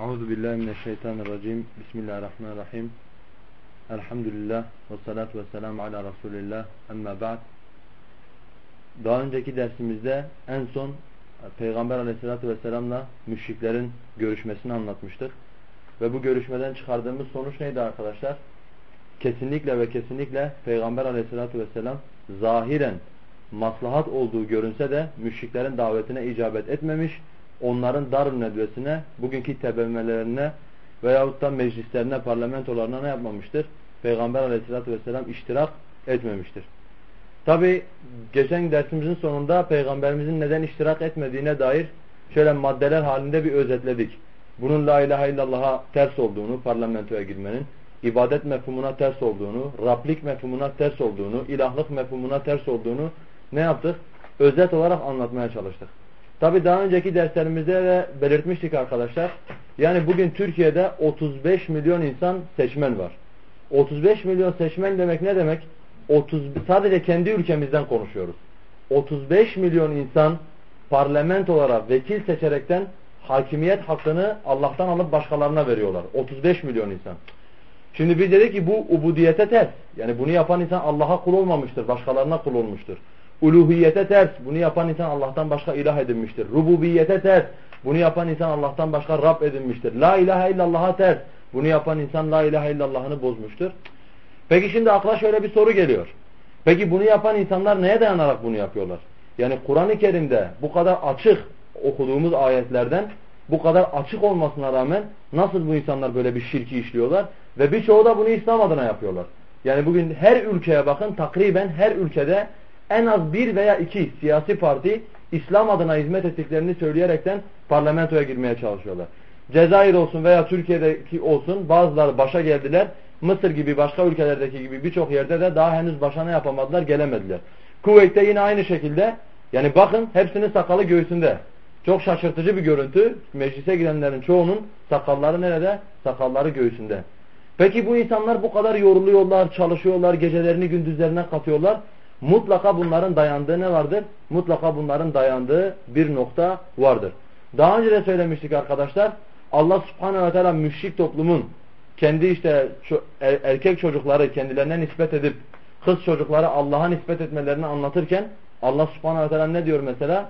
Euzu billahi mineşşeytanirracim. Bismillahirrahmanirrahim. Elhamdülillah ve salatu ve selamu ala Resulillah. Amma ba'd. Daha önceki dersimizde en son Peygamber aleyhissalatü vesselamla müşriklerin görüşmesini anlatmıştık. Ve bu görüşmeden çıkardığımız sonuç neydi arkadaşlar? Kesinlikle ve kesinlikle Peygamber aleyhissalatü vesselam zahiren maslahat olduğu görünse de müşriklerin davetine icabet etmemiş onların darun nedvesine, bugünkü tebemmelerine veyahut da meclislerine, parlamentolarına ne yapmamıştır? Peygamber aleyhissalatü vesselam iştirak etmemiştir. Tabi geçen dersimizin sonunda Peygamberimizin neden iştirak etmediğine dair şöyle maddeler halinde bir özetledik. Bunun la ilahe illallah'a ters olduğunu, parlamentoya girmenin, ibadet mefhumuna ters olduğunu, Rablik mefhumuna ters olduğunu, ilahlık mefhumuna ters olduğunu ne yaptık? Özet olarak anlatmaya çalıştık. Tabi daha önceki derslerimizde de belirtmiştik arkadaşlar. Yani bugün Türkiye'de 35 milyon insan seçmen var. 35 milyon seçmen demek ne demek? 30 sadece kendi ülkemizden konuşuyoruz. 35 milyon insan parlamentolara vekil seçerekten hakimiyet hakkını Allah'tan alıp başkalarına veriyorlar. 35 milyon insan. Şimdi biz dedik ki bu ubudiyete ters. Yani bunu yapan insan Allah'a kul olmamıştır, başkalarına kul olmuştur. Uluhiyete ters. Bunu yapan insan Allah'tan başka ilah edinmiştir. Rububiyete ters. Bunu yapan insan Allah'tan başka Rab edinmiştir. La ilahe illallah'a ters. Bunu yapan insan la ilahe illallah'ını bozmuştur. Peki şimdi akla şöyle bir soru geliyor. Peki bunu yapan insanlar neye dayanarak bunu yapıyorlar? Yani Kur'an-ı Kerim'de bu kadar açık okuduğumuz ayetlerden bu kadar açık olmasına rağmen nasıl bu insanlar böyle bir şirki işliyorlar? Ve birçoğu da bunu İslam adına yapıyorlar. Yani bugün her ülkeye bakın takriben her ülkede en az bir veya iki siyasi parti İslam adına hizmet ettiklerini söyleyerekten parlamentoya girmeye çalışıyorlar. Cezayir olsun veya Türkiye'deki olsun bazıları başa geldiler. Mısır gibi başka ülkelerdeki gibi birçok yerde de daha henüz başa ne yapamadılar gelemediler. Kuveyt'te yine aynı şekilde yani bakın hepsinin sakalı göğsünde. Çok şaşırtıcı bir görüntü. Meclise girenlerin çoğunun sakalları nerede? Sakalları göğsünde. Peki bu insanlar bu kadar yoruluyorlar, çalışıyorlar, gecelerini gündüzlerine katıyorlar. Mutlaka bunların dayandığı ne vardır? Mutlaka bunların dayandığı bir nokta vardır. Daha önce de söylemiştik arkadaşlar. Allah subhanehu ve teala müşrik toplumun kendi işte er, erkek çocukları kendilerine nispet edip kız çocukları Allah'a nispet etmelerini anlatırken Allah subhanehu ve teala ne diyor mesela?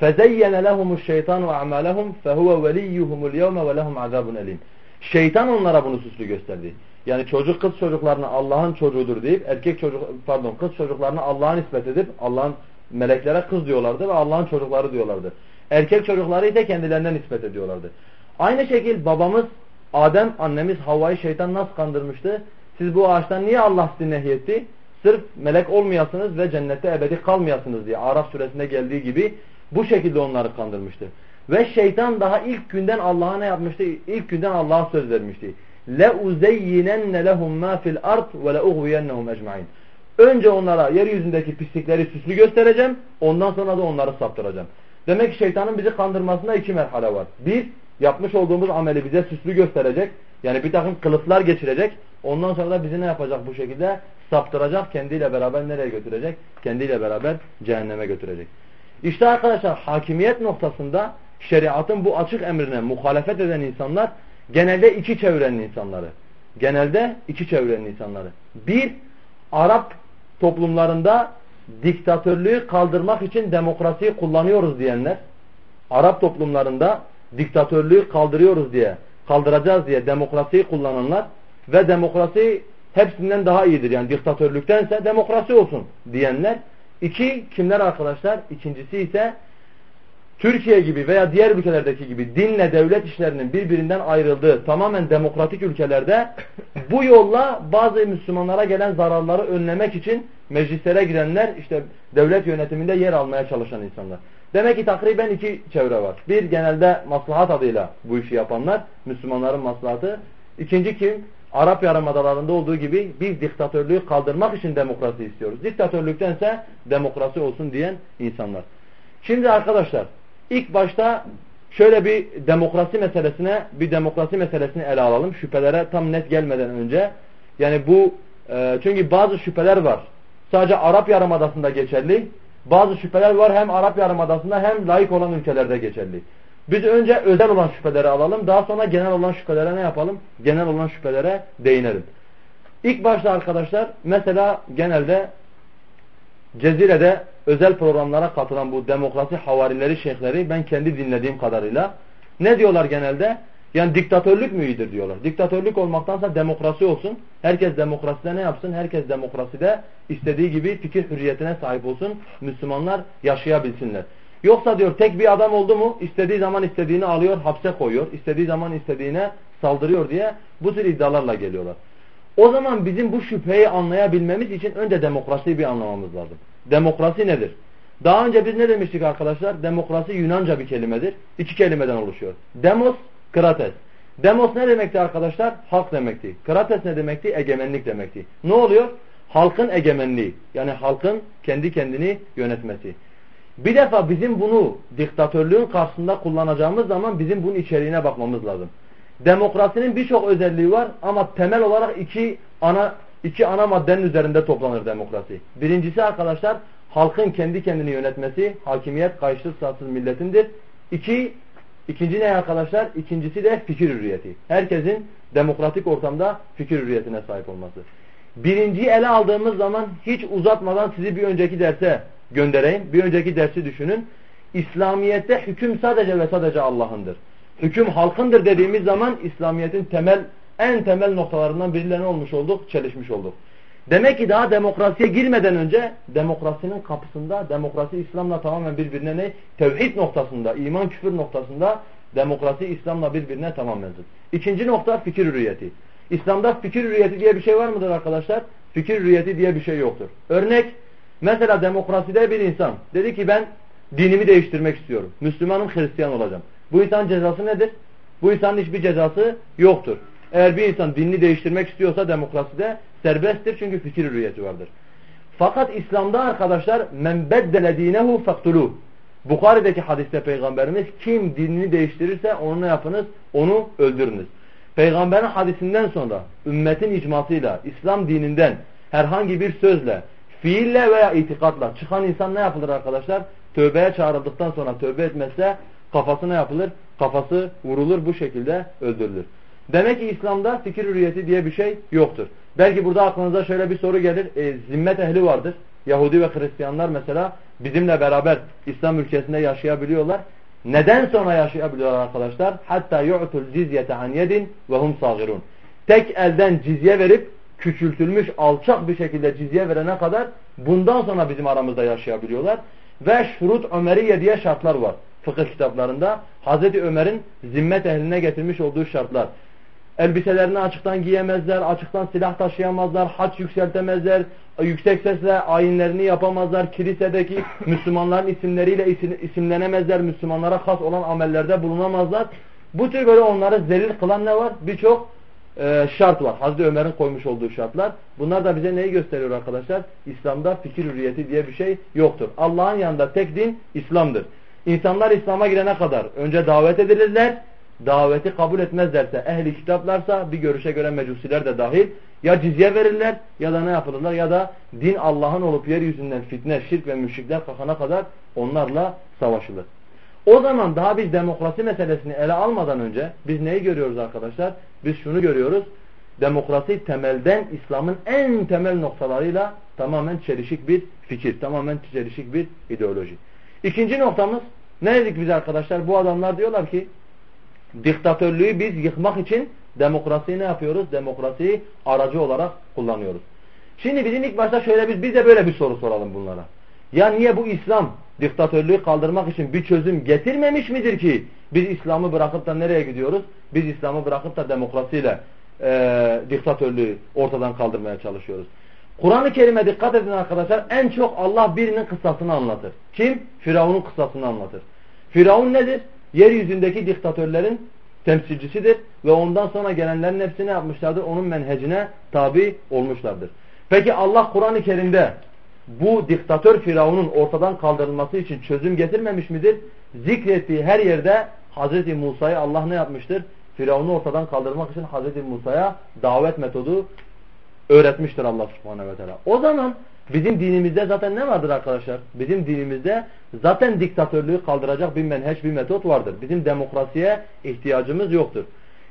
فَزَيَّنَ لَهُمُ الشَّيْطَانُ وَعَمَالَهُمْ فَهُوَ وَلِيُّهُمُ الْيَوْمَ وَلَهُمْ عَذَابٌ اَلِيمٌ Şeytan onlara bunu süslü gösterdi. Yani çocuk kız çocuklarını Allah'ın çocuğudur deyip erkek çocuk pardon kız çocuklarını Allah'a nispet edip Allah'ın meleklere kız diyorlardı ve Allah'ın çocukları diyorlardı. Erkek çocukları ise kendilerine nispet ediyorlardı. Aynı şekil babamız Adem annemiz Havva'yı şeytan nasıl kandırmıştı? Siz bu ağaçtan niye Allah sizi nehyetti? Sırf melek olmayasınız ve cennette ebedi kalmayasınız diye Araf suresinde geldiği gibi bu şekilde onları kandırmıştı. Ve şeytan daha ilk günden Allah'a ne yapmıştı? İlk günden Allah'a söz vermişti le uzeyyinenne lehum ma fil ard ve le uğviyennehum ecmaîn. Önce onlara yeryüzündeki pislikleri süslü göstereceğim. Ondan sonra da onları saptıracağım. Demek ki şeytanın bizi kandırmasında iki merhale var. Bir, yapmış olduğumuz ameli bize süslü gösterecek. Yani bir takım kılıflar geçirecek. Ondan sonra da bizi ne yapacak bu şekilde? Saptıracak. Kendiyle beraber nereye götürecek? Kendiyle beraber cehenneme götürecek. İşte arkadaşlar hakimiyet noktasında şeriatın bu açık emrine muhalefet eden insanlar genelde iki çevrenin insanları. Genelde iki çevrenin insanları. Bir, Arap toplumlarında diktatörlüğü kaldırmak için demokrasiyi kullanıyoruz diyenler. Arap toplumlarında diktatörlüğü kaldırıyoruz diye, kaldıracağız diye demokrasiyi kullananlar ve demokrasi hepsinden daha iyidir. Yani diktatörlüktense demokrasi olsun diyenler. İki, kimler arkadaşlar? İkincisi ise Türkiye gibi veya diğer ülkelerdeki gibi dinle devlet işlerinin birbirinden ayrıldığı tamamen demokratik ülkelerde bu yolla bazı Müslümanlara gelen zararları önlemek için meclislere girenler işte devlet yönetiminde yer almaya çalışan insanlar. Demek ki takriben iki çevre var. Bir genelde maslahat adıyla bu işi yapanlar Müslümanların maslahatı. İkinci kim? Arap Yarımadalarında olduğu gibi biz diktatörlüğü kaldırmak için demokrasi istiyoruz. Diktatörlüktense demokrasi olsun diyen insanlar. Şimdi arkadaşlar İlk başta şöyle bir demokrasi meselesine bir demokrasi meselesini ele alalım. Şüphelere tam net gelmeden önce. Yani bu e, çünkü bazı şüpheler var. Sadece Arap Yarımadası'nda geçerli. Bazı şüpheler var hem Arap Yarımadası'nda hem layık olan ülkelerde geçerli. Biz önce özel olan şüpheleri alalım. Daha sonra genel olan şüphelere ne yapalım? Genel olan şüphelere değinelim. İlk başta arkadaşlar mesela genelde Cezire'de özel programlara katılan bu demokrasi havarileri, şeyhleri ben kendi dinlediğim kadarıyla ne diyorlar genelde? Yani diktatörlük mü iyidir diyorlar. Diktatörlük olmaktansa demokrasi olsun. Herkes demokraside ne yapsın? Herkes demokraside istediği gibi fikir hürriyetine sahip olsun. Müslümanlar yaşayabilsinler. Yoksa diyor tek bir adam oldu mu istediği zaman istediğini alıyor, hapse koyuyor. istediği zaman istediğine saldırıyor diye bu tür iddialarla geliyorlar. O zaman bizim bu şüpheyi anlayabilmemiz için önce demokrasiyi bir anlamamız lazım. Demokrasi nedir? Daha önce biz ne demiştik arkadaşlar? Demokrasi Yunanca bir kelimedir. İki kelimeden oluşuyor. Demos, krates. Demos ne demekti arkadaşlar? Halk demekti. Krates ne demekti? Egemenlik demekti. Ne oluyor? Halkın egemenliği. Yani halkın kendi kendini yönetmesi. Bir defa bizim bunu diktatörlüğün karşısında kullanacağımız zaman bizim bunun içeriğine bakmamız lazım. Demokrasinin birçok özelliği var ama temel olarak iki ana iki ana maddenin üzerinde toplanır demokrasi. Birincisi arkadaşlar halkın kendi kendini yönetmesi, hakimiyet kayışsız sağsız milletindir. İki, ikinci ne arkadaşlar? İkincisi de fikir hürriyeti. Herkesin demokratik ortamda fikir hürriyetine sahip olması. Birinciyi ele aldığımız zaman hiç uzatmadan sizi bir önceki derse göndereyim. Bir önceki dersi düşünün. İslamiyet'te hüküm sadece ve sadece Allah'ındır. Hüküm halkındır dediğimiz zaman İslamiyet'in temel en temel noktalarından birilerine olmuş olduk, çelişmiş olduk. Demek ki daha demokrasiye girmeden önce demokrasinin kapısında, demokrasi İslam'la tamamen birbirine ne? Tevhid noktasında, iman küfür noktasında demokrasi İslam'la birbirine tamamen zıt. İkinci nokta fikir hürriyeti. İslam'da fikir hürriyeti diye bir şey var mıdır arkadaşlar? Fikir hürriyeti diye bir şey yoktur. Örnek, mesela demokraside bir insan dedi ki ben dinimi değiştirmek istiyorum. Müslümanım, Hristiyan olacağım. Bu insan cezası nedir? Bu insanın hiçbir cezası yoktur. Eğer bir insan dinini değiştirmek istiyorsa demokraside serbesttir çünkü fikir hürriyeti vardır. Fakat İslam'da arkadaşlar men beddele dinehu faktulu. Bukhari'deki hadiste peygamberimiz kim dinini değiştirirse onu ne yapınız? Onu öldürünüz. Peygamberin hadisinden sonra ümmetin icmasıyla İslam dininden herhangi bir sözle, fiille veya itikatla çıkan insan ne yapılır arkadaşlar? Tövbeye çağrıldıktan sonra tövbe etmezse kafasına yapılır, kafası vurulur bu şekilde öldürülür. Demek ki İslam'da fikir hürriyeti diye bir şey yoktur. Belki burada aklınıza şöyle bir soru gelir. E, zimmet ehli vardır. Yahudi ve Hristiyanlar mesela bizimle beraber İslam ülkesinde yaşayabiliyorlar. Neden sonra yaşayabiliyorlar arkadaşlar? Hatta yu'tul cizyete an yedin ve hum sagirun. Tek elden cizye verip küçültülmüş alçak bir şekilde cizye verene kadar bundan sonra bizim aramızda yaşayabiliyorlar. Ve şurut Ömeriye diye şartlar var fıkıh kitaplarında. Hazreti Ömer'in zimmet ehline getirmiş olduğu şartlar. Elbiselerini açıktan giyemezler, açıktan silah taşıyamazlar, haç yükseltemezler, yüksek sesle ayinlerini yapamazlar, kilisedeki Müslümanların isimleriyle isimlenemezler, Müslümanlara has olan amellerde bulunamazlar. Bu tür böyle onları zelil kılan ne var? Birçok e, şart var. Hazreti Ömer'in koymuş olduğu şartlar. Bunlar da bize neyi gösteriyor arkadaşlar? İslam'da fikir hürriyeti diye bir şey yoktur. Allah'ın yanında tek din İslam'dır. İnsanlar İslam'a girene kadar önce davet edilirler. Daveti kabul etmezlerse ehli kitaplarsa bir görüşe göre mecusiler de dahil ya cizye verirler ya da ne yapılırlar ya da din Allah'ın olup yeryüzünden fitne, şirk ve müşrikler kalkana kadar onlarla savaşılır. O zaman daha biz demokrasi meselesini ele almadan önce biz neyi görüyoruz arkadaşlar? Biz şunu görüyoruz. Demokrasi temelden İslam'ın en temel noktalarıyla tamamen çelişik bir fikir, tamamen çelişik bir ideoloji. İkinci noktamız ne dedik biz arkadaşlar? Bu adamlar diyorlar ki diktatörlüğü biz yıkmak için demokrasiyi ne yapıyoruz? Demokrasiyi aracı olarak kullanıyoruz. Şimdi bizim ilk başta şöyle biz, biz de böyle bir soru soralım bunlara. Ya niye bu İslam diktatörlüğü kaldırmak için bir çözüm getirmemiş midir ki biz İslam'ı bırakıp da nereye gidiyoruz? Biz İslam'ı bırakıp da demokrasiyle e, diktatörlüğü ortadan kaldırmaya çalışıyoruz. Kur'an-ı Kerim'e dikkat edin arkadaşlar. En çok Allah birinin kıssasını anlatır. Kim? Firavun'un kıssasını anlatır. Firavun nedir? Yeryüzündeki diktatörlerin temsilcisidir ve ondan sonra gelenlerin hepsini yapmışlardır? Onun menhecine tabi olmuşlardır. Peki Allah Kur'an-ı Kerim'de bu diktatör Firavun'un ortadan kaldırılması için çözüm getirmemiş midir? Zikrettiği her yerde Hz. Musa'yı Allah ne yapmıştır? Firavun'u ortadan kaldırmak için Hz. Musa'ya davet metodu öğretmiştir Allah subhanehu ve teala. O zaman Bizim dinimizde zaten ne vardır arkadaşlar? Bizim dinimizde zaten diktatörlüğü kaldıracak bir menheç, bir metot vardır. Bizim demokrasiye ihtiyacımız yoktur.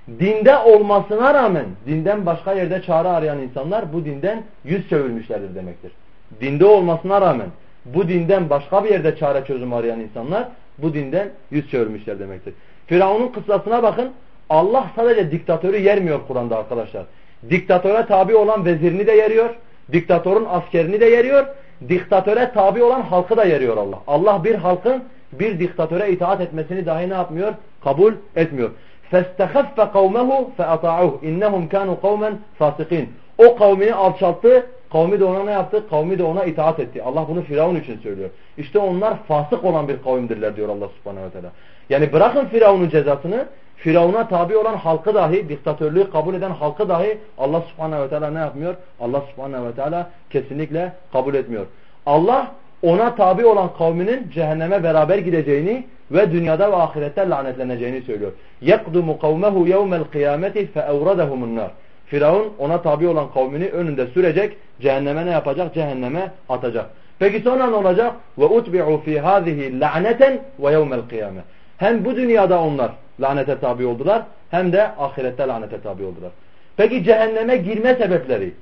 Dinde olmasına rağmen dinden başka yerde çare arayan insanlar bu dinden yüz çevirmişlerdir demektir. Dinde olmasına rağmen bu dinden başka bir yerde çare çözüm arayan insanlar bu dinden yüz çevirmişler demektir. Firavun'un kıssasına bakın. Allah sadece diktatörü yermiyor Kur'an'da arkadaşlar. Diktatöre tabi olan vezirini de yeriyor. Diktatörün askerini de yeriyor. Diktatöre tabi olan halkı da yeriyor Allah. Allah bir halkın bir diktatöre itaat etmesini dahi ne yapmıyor? Kabul etmiyor. فَاسْتَخَفَّ قَوْمَهُ فَأَطَعُوهُ اِنَّهُمْ كَانُوا قَوْمًا فَاسِقِينَ O kavmini alçalttı. Kavmi de ona ne yaptı? Kavmi de ona itaat etti. Allah bunu Firavun için söylüyor. İşte onlar fasık olan bir kavimdirler diyor Allah subhanehu ve teala. Yani bırakın Firavun'un cezasını Firavun'a tabi olan halkı dahi, diktatörlüğü kabul eden halkı dahi Allah subhanehu ve teala ne yapmıyor? Allah subhanehu ve teala kesinlikle kabul etmiyor. Allah ona tabi olan kavminin cehenneme beraber gideceğini ve dünyada ve ahirette lanetleneceğini söylüyor. يَقْدُمُ قَوْمَهُ يَوْمَ الْقِيَامَةِ فَاَوْرَدَهُمُ النَّارِ Firavun ona tabi olan kavmini önünde sürecek, cehenneme ne yapacak? Cehenneme atacak. Peki sonra ne olacak? وَاُتْبِعُوا فِي هَذِهِ لَعْنَةً وَيَوْمَ الْقِيَامَةِ Hem bu dünyada onlar lanete tabi oldular hem de ahirette lanete tabi oldular. Peki cehenneme girme sebepleri?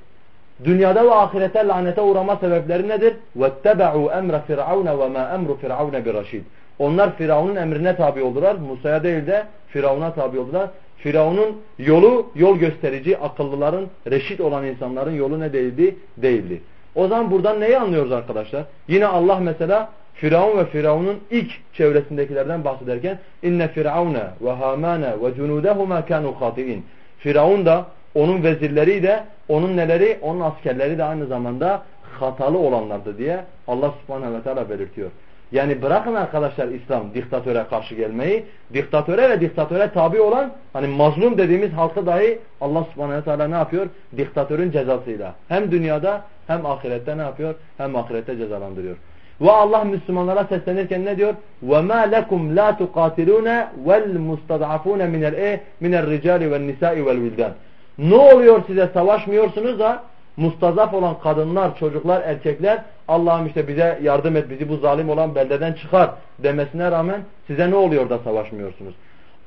Dünyada ve ahirette lanete uğrama sebepleri nedir? وَاتَّبَعُوا اَمْرَ فِرْعَوْنَ وَمَا اَمْرُ فِرْعَوْنَ بِرَشِيدٍ Onlar Firavun'un emrine tabi oldular. Musa'ya değil de Firavun'a tabi oldular. Firavun'un yolu yol gösterici akıllıların, reşit olan insanların yolu ne değildi? Değildi. O zaman buradan neyi anlıyoruz arkadaşlar? Yine Allah mesela Firavun ve Firavun'un ilk çevresindekilerden bahsederken inne firavune ve hamane ve cunudehuma kanu hatiin. Firavun da onun vezirleri de onun neleri onun askerleri de aynı zamanda hatalı olanlardı diye Allah subhanehu ve teala belirtiyor. Yani bırakın arkadaşlar İslam diktatöre karşı gelmeyi. Diktatöre ve diktatöre tabi olan hani mazlum dediğimiz halkı dahi Allah subhanahu teala ne yapıyor? Diktatörün cezasıyla. Hem dünyada hem ahirette ne yapıyor? Hem ahirette cezalandırıyor. Ve Allah Müslümanlara seslenirken ne diyor? وَمَا لَكُمْ لَا تُقَاتِلُونَ وَالْمُسْتَضْعَفُونَ مِنَ الْاِي مِنَ الرِّجَالِ وَالنِّسَاءِ وَالْوِلْدَانِ Ne oluyor size savaşmıyorsunuz da mustazaf olan kadınlar, çocuklar, erkekler Allah'ım işte bize yardım et, bizi bu zalim olan beldeden çıkar demesine rağmen size ne oluyor da savaşmıyorsunuz?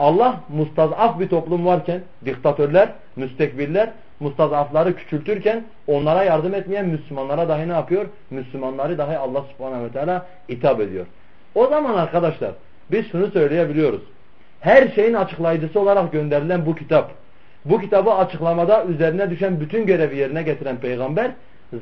Allah mustazaf bir toplum varken diktatörler, müstekbirler mustazafları küçültürken onlara yardım etmeyen Müslümanlara dahi ne yapıyor? Müslümanları dahi Allah subhanahu ve teala hitap ediyor. O zaman arkadaşlar biz şunu söyleyebiliyoruz. Her şeyin açıklayıcısı olarak gönderilen bu kitap bu kitabı açıklamada üzerine düşen bütün görevi yerine getiren peygamber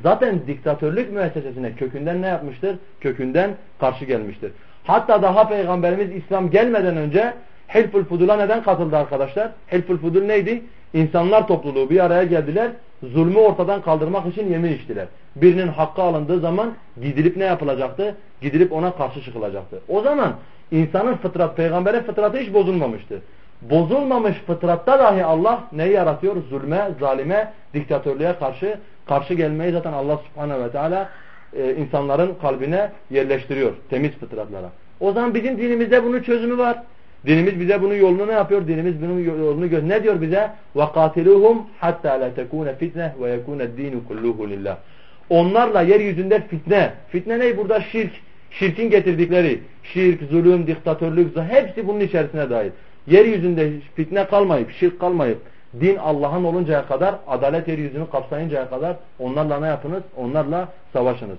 zaten diktatörlük müessesesine kökünden ne yapmıştır? Kökünden karşı gelmiştir. Hatta daha peygamberimiz İslam gelmeden önce Hilful Fudul'a neden katıldı arkadaşlar? Hilful Fudul neydi? İnsanlar topluluğu bir araya geldiler. Zulmü ortadan kaldırmak için yemin içtiler. Birinin hakkı alındığı zaman gidilip ne yapılacaktı? Gidilip ona karşı çıkılacaktı. O zaman insanın fıtrat, peygamberin fıtratı hiç bozulmamıştı bozulmamış fıtratta dahi Allah neyi yaratıyor? Zulme, zalime, diktatörlüğe karşı karşı gelmeyi zaten Allah subhanehu ve teala e, insanların kalbine yerleştiriyor. Temiz fıtratlara. O zaman bizim dinimizde bunun çözümü var. Dinimiz bize bunun yolunu ne yapıyor? Dinimiz bunun yolunu gö ne diyor bize? وَقَاتِلُوهُمْ حَتَّى لَا تَكُونَ فِتْنَةً وَيَكُونَ الدِّينُ كُلُّهُ لِلّٰهِ Onlarla yeryüzünde fitne. Fitne ne? Burada şirk. Şirkin getirdikleri. Şirk, zulüm, diktatörlük, hepsi bunun içerisine dahil yeryüzünde fitne kalmayıp, şirk kalmayıp, din Allah'ın oluncaya kadar, adalet yeryüzünü kapsayıncaya kadar onlarla ne yapınız? Onlarla savaşınız.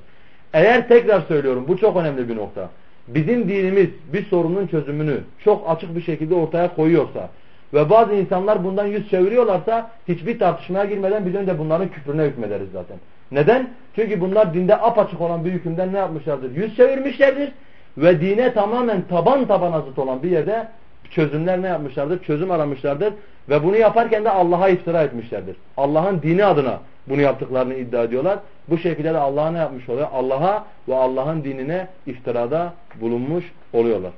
Eğer tekrar söylüyorum, bu çok önemli bir nokta. Bizim dinimiz bir sorunun çözümünü çok açık bir şekilde ortaya koyuyorsa ve bazı insanlar bundan yüz çeviriyorlarsa hiçbir tartışmaya girmeden biz önce bunların küfrüne hükmederiz zaten. Neden? Çünkü bunlar dinde apaçık olan bir hükümden ne yapmışlardır? Yüz çevirmişlerdir ve dine tamamen taban taban zıt olan bir yerde çözümler ne yapmışlardır? Çözüm aramışlardır. Ve bunu yaparken de Allah'a iftira etmişlerdir. Allah'ın dini adına bunu yaptıklarını iddia ediyorlar. Bu şekilde de Allah'a ne yapmış oluyor? Allah'a ve Allah'ın dinine iftirada bulunmuş oluyorlar.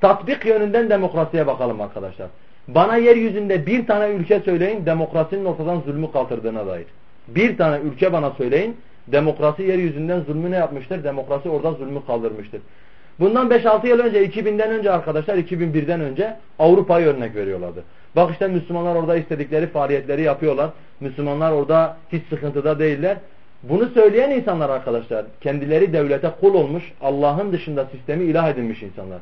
Tatbik yönünden demokrasiye bakalım arkadaşlar. Bana yeryüzünde bir tane ülke söyleyin demokrasinin ortadan zulmü kaldırdığına dair. Bir tane ülke bana söyleyin demokrasi yeryüzünden zulmü ne yapmıştır? Demokrasi orada zulmü kaldırmıştır. Bundan 5-6 yıl önce 2000'den önce arkadaşlar 2001'den önce Avrupa'yı örnek veriyorlardı. Bak işte Müslümanlar orada istedikleri faaliyetleri yapıyorlar. Müslümanlar orada hiç sıkıntıda değiller. Bunu söyleyen insanlar arkadaşlar kendileri devlete kul olmuş Allah'ın dışında sistemi ilah edilmiş insanlar.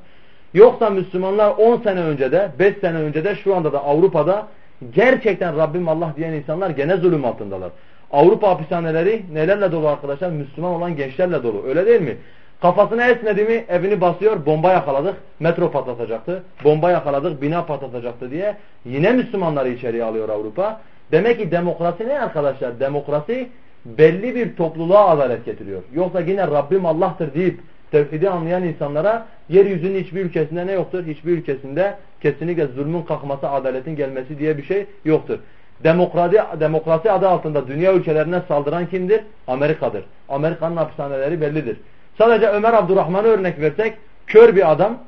Yoksa Müslümanlar 10 sene önce de 5 sene önce de şu anda da Avrupa'da gerçekten Rabbim Allah diyen insanlar gene zulüm altındalar. Avrupa hapishaneleri nelerle dolu arkadaşlar? Müslüman olan gençlerle dolu. Öyle değil mi? Kafasına esnedi mi evini basıyor bomba yakaladık metro patlatacaktı. Bomba yakaladık bina patlatacaktı diye yine Müslümanları içeriye alıyor Avrupa. Demek ki demokrasi ne arkadaşlar? Demokrasi belli bir topluluğa adalet getiriyor. Yoksa yine Rabbim Allah'tır deyip tevhidi anlayan insanlara yeryüzünün hiçbir ülkesinde ne yoktur? Hiçbir ülkesinde kesinlikle zulmün kalkması, adaletin gelmesi diye bir şey yoktur. Demokrasi, demokrasi adı altında dünya ülkelerine saldıran kimdir? Amerika'dır. Amerika'nın hapishaneleri bellidir. Sadece Ömer Abdurrahman'ı örnek versek kör bir adam,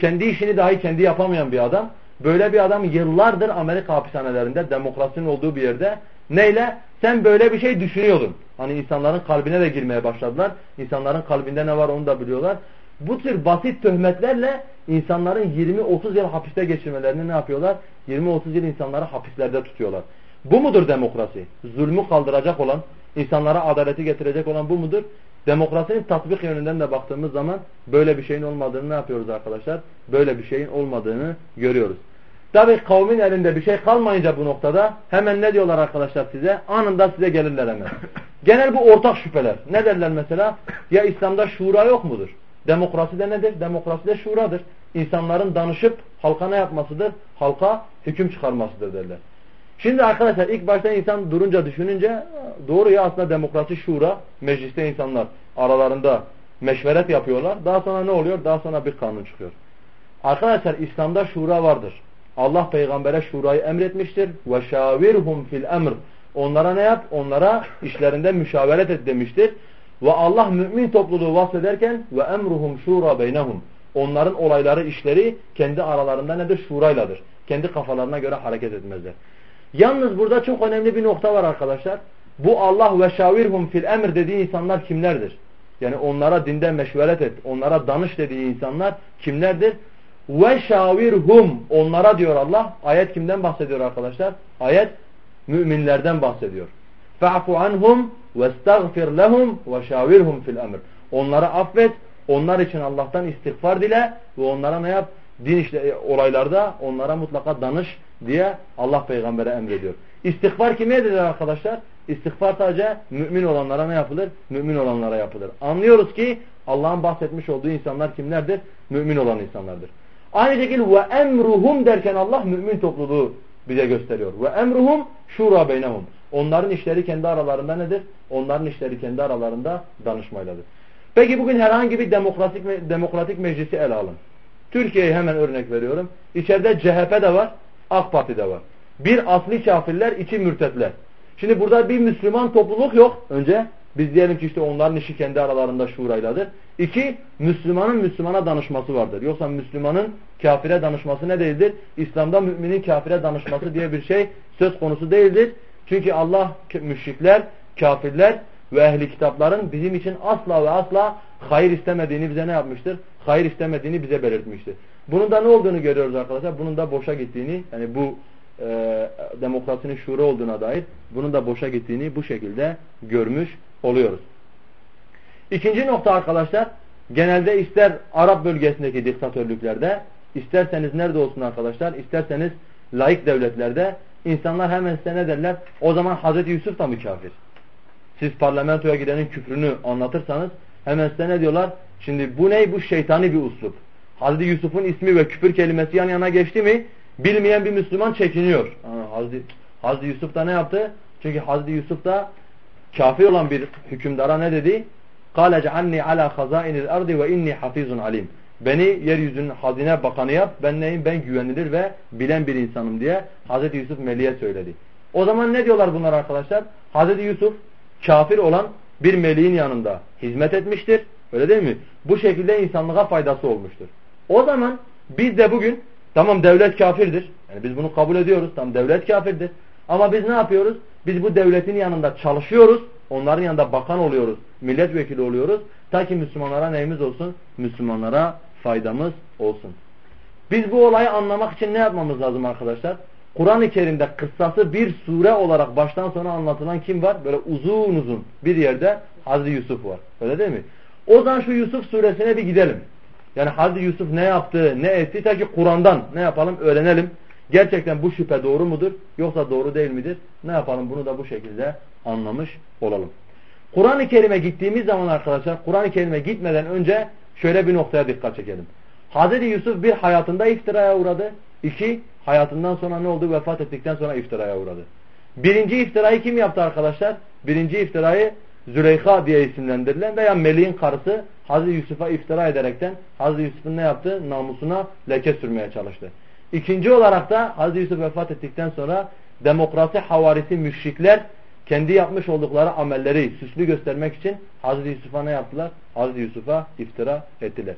kendi işini dahi kendi yapamayan bir adam. Böyle bir adam yıllardır Amerika hapishanelerinde demokrasinin olduğu bir yerde neyle? Sen böyle bir şey düşünüyordun. Hani insanların kalbine de girmeye başladılar. İnsanların kalbinde ne var onu da biliyorlar. Bu tür basit töhmetlerle insanların 20-30 yıl hapiste geçirmelerini ne yapıyorlar? 20-30 yıl insanları hapislerde tutuyorlar. Bu mudur demokrasi? Zulmü kaldıracak olan, insanlara adaleti getirecek olan bu mudur? Demokrasinin tatbik yönünden de baktığımız zaman böyle bir şeyin olmadığını ne yapıyoruz arkadaşlar? Böyle bir şeyin olmadığını görüyoruz. Tabi kavmin elinde bir şey kalmayınca bu noktada hemen ne diyorlar arkadaşlar size? Anında size gelirler hemen. Genel bu ortak şüpheler. Ne derler mesela? Ya İslam'da şura yok mudur? Demokrasi de nedir? Demokrasi de şuradır. İnsanların danışıp halka ne yapmasıdır? Halka hüküm çıkarmasıdır derler. Şimdi arkadaşlar ilk başta insan durunca düşününce doğru ya aslında demokrasi şura. Mecliste insanlar aralarında meşveret yapıyorlar. Daha sonra ne oluyor? Daha sonra bir kanun çıkıyor. Arkadaşlar İslam'da şura vardır. Allah peygambere şurayı emretmiştir. Ve şavirhum fil emr. Onlara ne yap? Onlara işlerinde müşaveret et demiştir. Ve Allah mümin topluluğu vasfederken ve emruhum şura beynehum. Onların olayları, işleri kendi aralarında nedir? Şurayladır. Kendi kafalarına göre hareket etmezler. Yalnız burada çok önemli bir nokta var arkadaşlar. Bu Allah ve şavirhum fil emr dediği insanlar kimlerdir? Yani onlara dinde meşveret et, onlara danış dediği insanlar kimlerdir? Ve şavirhum onlara diyor Allah. Ayet kimden bahsediyor arkadaşlar? Ayet müminlerden bahsediyor. Fa'fu anhum vestagfir lehum ve şavirhum fil emr. Onlara affet, onlar için Allah'tan istiğfar dile ve onlara ne yap? Din işte olaylarda onlara mutlaka danış diye Allah peygambere emrediyor. İstiğfar kime edilir arkadaşlar? İstiğfar sadece mümin olanlara ne yapılır? Mümin olanlara yapılır. Anlıyoruz ki Allah'ın bahsetmiş olduğu insanlar kimlerdir? Mümin olan insanlardır. Aynı şekilde ve emruhum derken Allah mümin topluluğu bize gösteriyor. Ve emruhum şura beynehum. Onların işleri kendi aralarında nedir? Onların işleri kendi aralarında danışmayladır. Peki bugün herhangi bir demokratik demokratik meclisi ele alın. Türkiye'yi hemen örnek veriyorum. İçeride CHP de var, AK Parti de var. Bir asli kafirler, iki mürtetler. Şimdi burada bir Müslüman topluluk yok önce. Biz diyelim ki işte onların işi kendi aralarında şurayladır. İki, Müslümanın Müslümana danışması vardır. Yoksa Müslümanın kafire danışması ne değildir? İslam'da müminin kafire danışması diye bir şey söz konusu değildir. Çünkü Allah müşrikler, kafirler ve ehli kitapların bizim için asla ve asla hayır istemediğini bize ne yapmıştır? Hayır istemediğini bize belirtmiştir. Bunun da ne olduğunu görüyoruz arkadaşlar. Bunun da boşa gittiğini, yani bu e, demokrasinin şuuru olduğuna dair bunun da boşa gittiğini bu şekilde görmüş oluyoruz. İkinci nokta arkadaşlar, genelde ister Arap bölgesindeki diktatörlüklerde, isterseniz nerede olsun arkadaşlar, isterseniz laik devletlerde insanlar hemen size ne derler? O zaman Hazreti Yusuf da mı kafir? Siz parlamentoya gidenin küfrünü anlatırsanız hemen size ne diyorlar? Şimdi bu ne? Bu şeytani bir uslup. Hazreti Yusuf'un ismi ve küfür kelimesi yan yana geçti mi bilmeyen bir Müslüman çekiniyor. Hazreti, Hazreti Yusuf da ne yaptı? Çünkü Hazreti Yusuf da kafir olan bir hükümdara ne dedi? قَالَ جَعَلْنِي عَلَى خَزَائِنِ الْاَرْضِ وَاِنِّي حَفِيظٌ alim. Beni yeryüzünün hazine bakanı yap. Ben neyim? Ben güvenilir ve bilen bir insanım diye Hazreti Yusuf Meli'ye söyledi. O zaman ne diyorlar bunlar arkadaşlar? Hazreti Yusuf kafir olan bir meleğin yanında hizmet etmiştir. Öyle değil mi? Bu şekilde insanlığa faydası olmuştur. O zaman biz de bugün tamam devlet kafirdir. Yani biz bunu kabul ediyoruz. Tamam devlet kafirdir. Ama biz ne yapıyoruz? Biz bu devletin yanında çalışıyoruz. Onların yanında bakan oluyoruz. Milletvekili oluyoruz. Ta ki Müslümanlara neyimiz olsun? Müslümanlara faydamız olsun. Biz bu olayı anlamak için ne yapmamız lazım arkadaşlar? Kur'an-ı Kerim'de kıssası bir sure olarak baştan sona anlatılan kim var? Böyle uzun uzun bir yerde Hazreti Yusuf var. Öyle değil mi? O zaman şu Yusuf suresine bir gidelim. Yani Hazreti Yusuf ne yaptı, ne etti? Ta ki Kur'an'dan ne yapalım öğrenelim. Gerçekten bu şüphe doğru mudur yoksa doğru değil midir? Ne yapalım bunu da bu şekilde anlamış olalım. Kur'an-ı Kerim'e gittiğimiz zaman arkadaşlar Kur'an-ı Kerim'e gitmeden önce şöyle bir noktaya dikkat çekelim. Hazreti Yusuf bir hayatında iftiraya uğradı. İki hayatından sonra ne oldu? Vefat ettikten sonra iftiraya uğradı. Birinci iftirayı kim yaptı arkadaşlar? Birinci iftirayı Züleyha diye isimlendirilen veya Melih'in karısı Hazreti Yusuf'a iftira ederekten Hazreti Yusuf'un ne yaptı? Namusuna leke sürmeye çalıştı. İkinci olarak da Hazreti Yusuf vefat ettikten sonra demokrasi havarisi müşrikler kendi yapmış oldukları amelleri süslü göstermek için Hazreti Yusuf'a ne yaptılar? Hazreti Yusuf'a iftira ettiler.